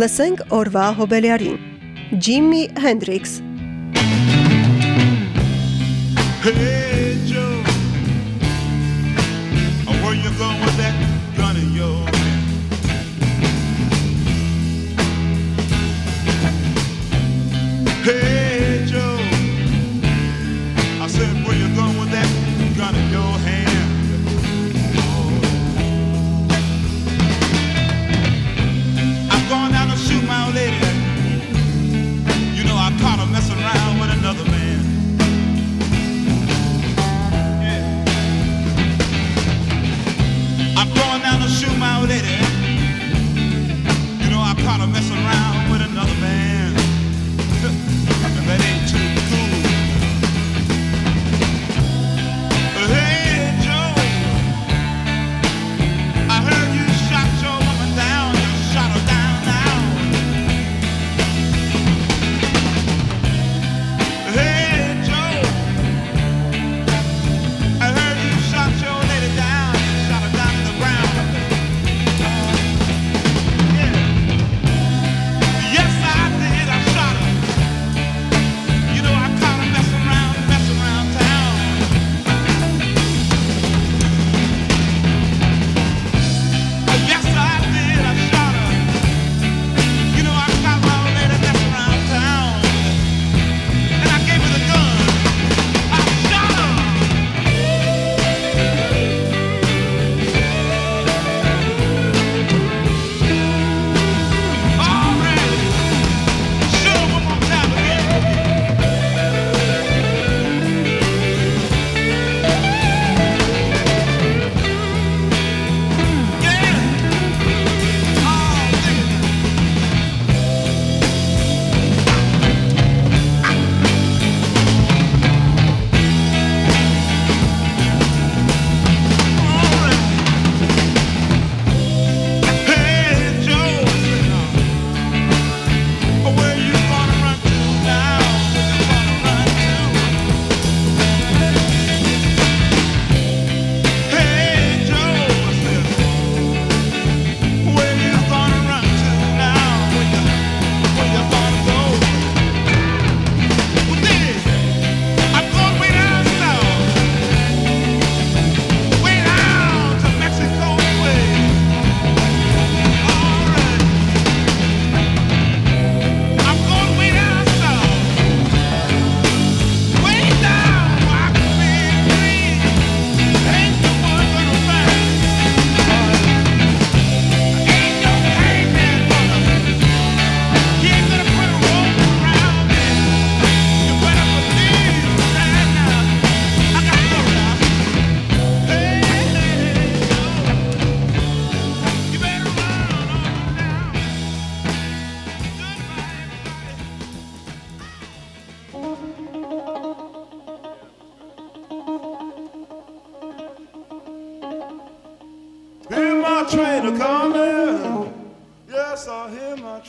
Լսենք օրվա հոբելյարին։ Ջիմի Հենդրիքս Hey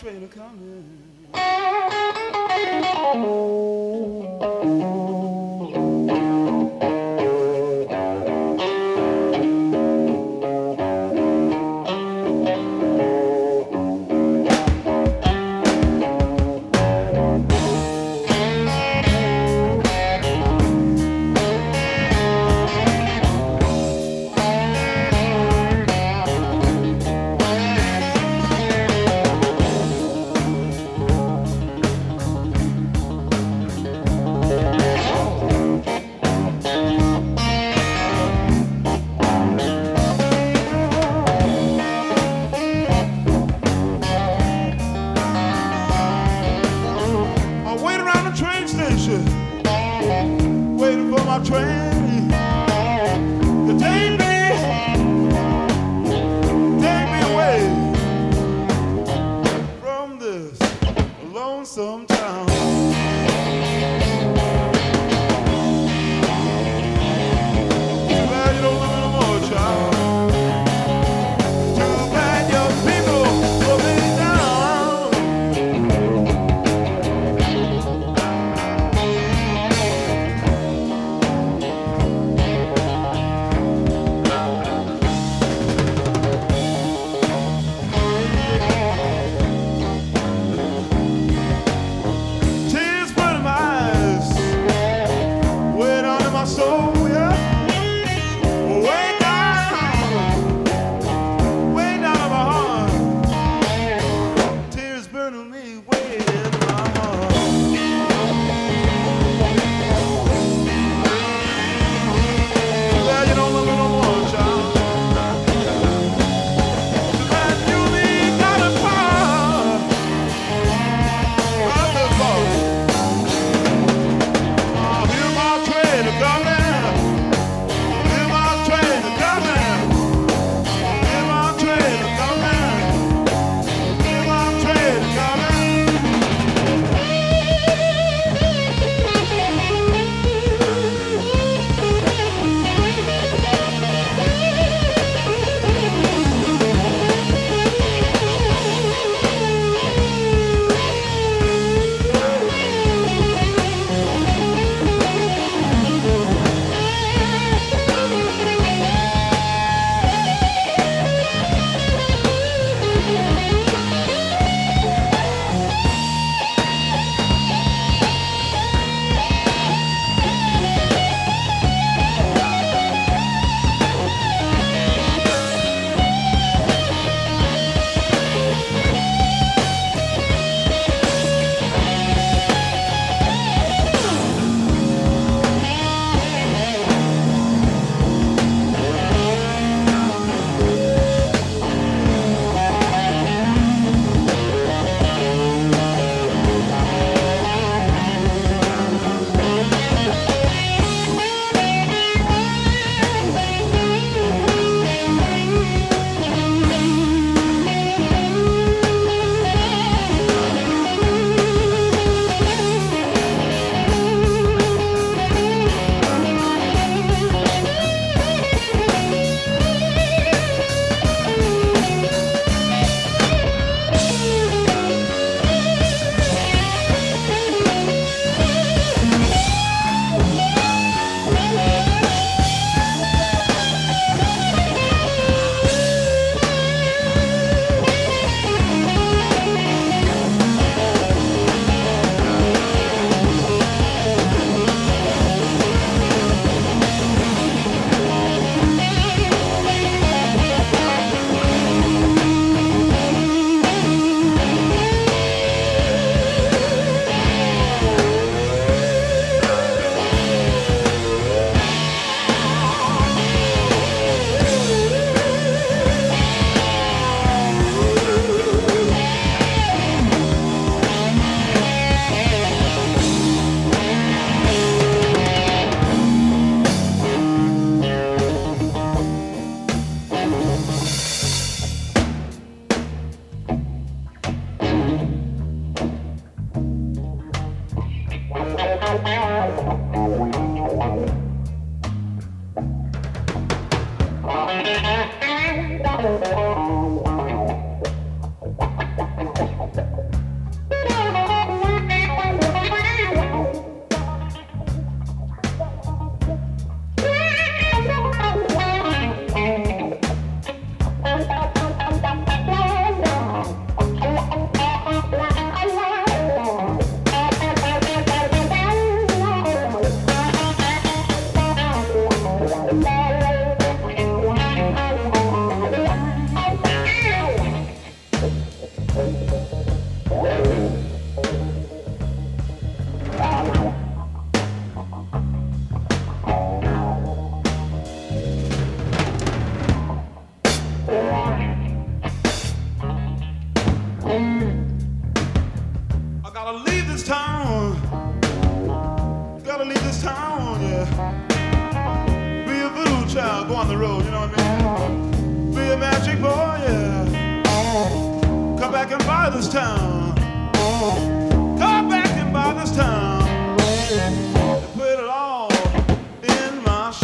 train a coming.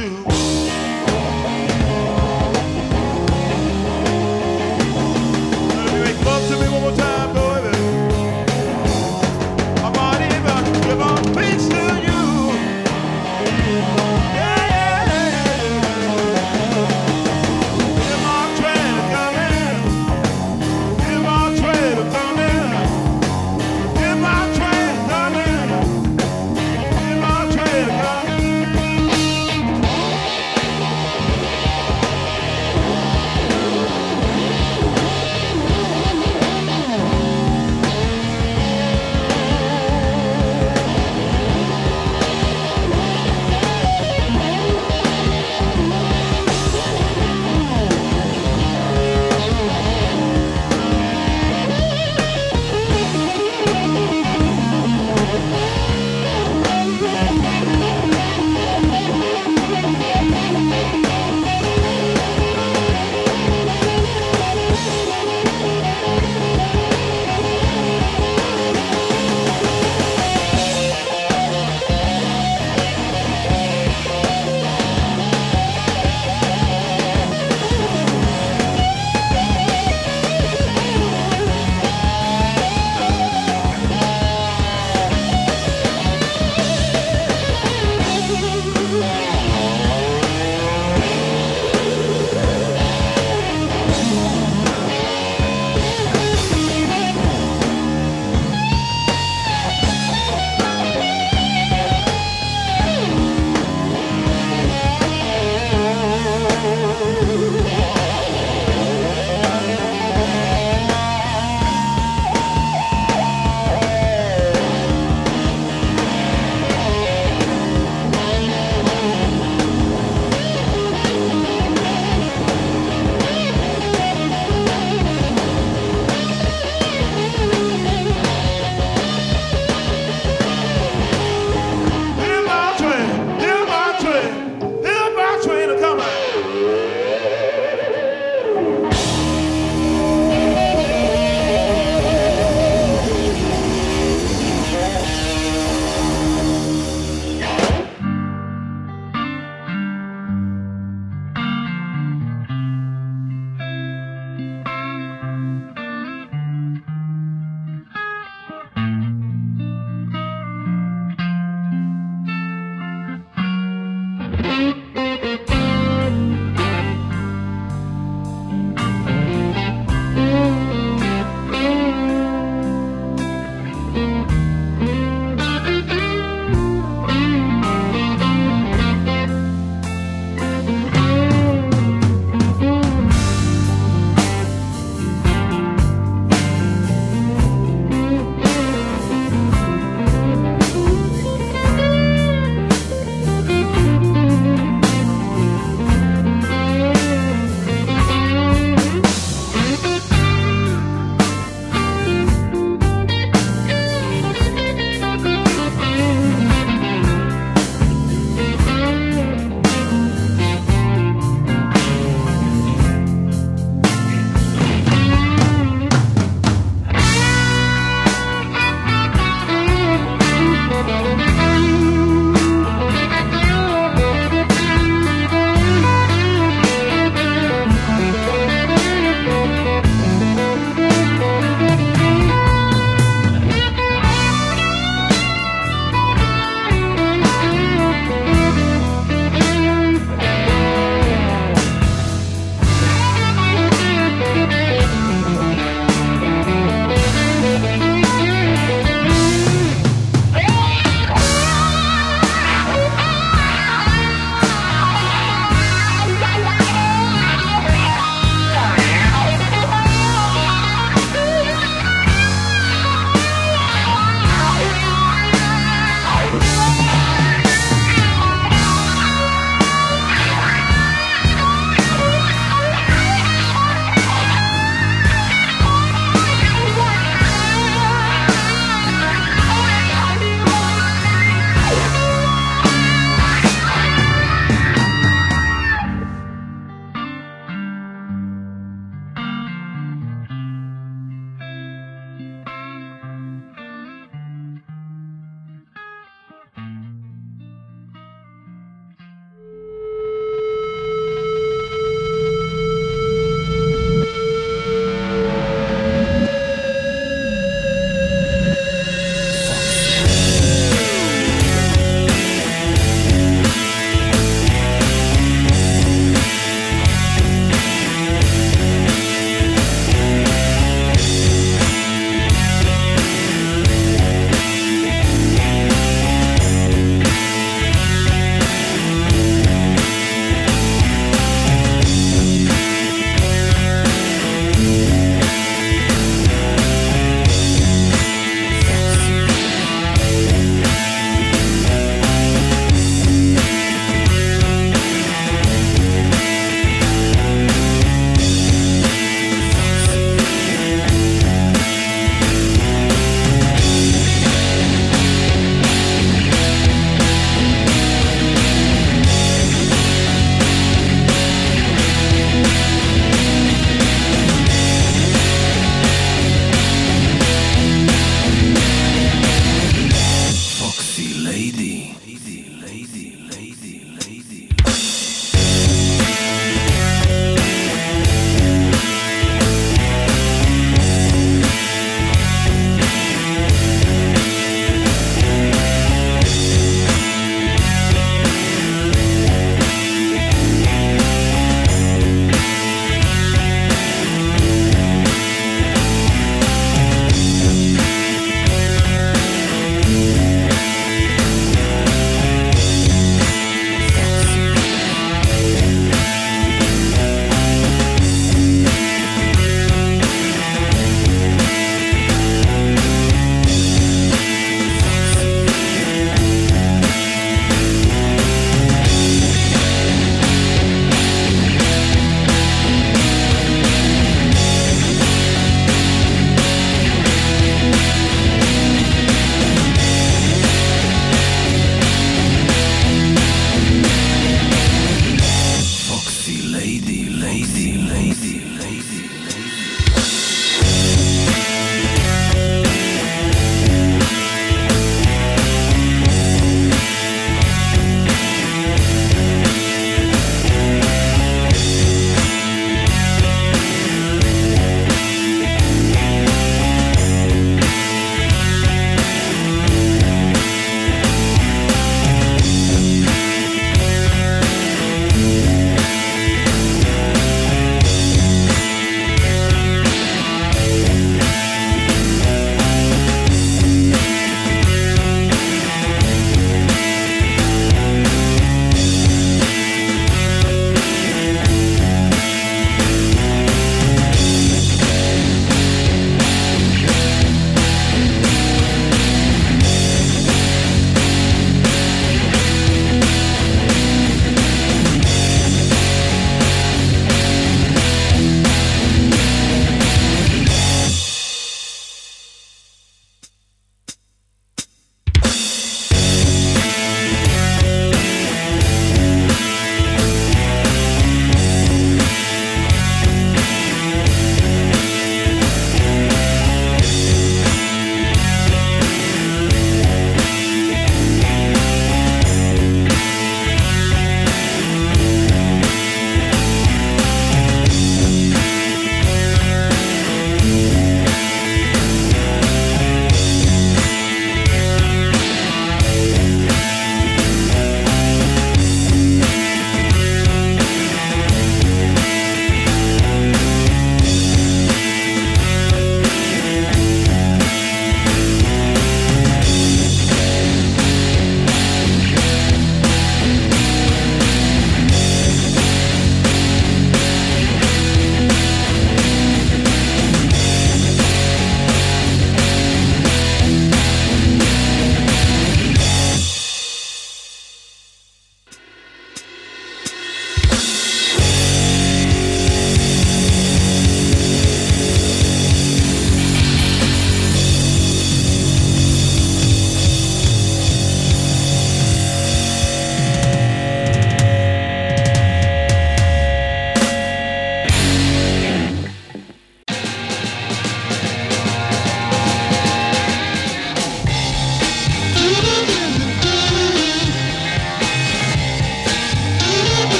In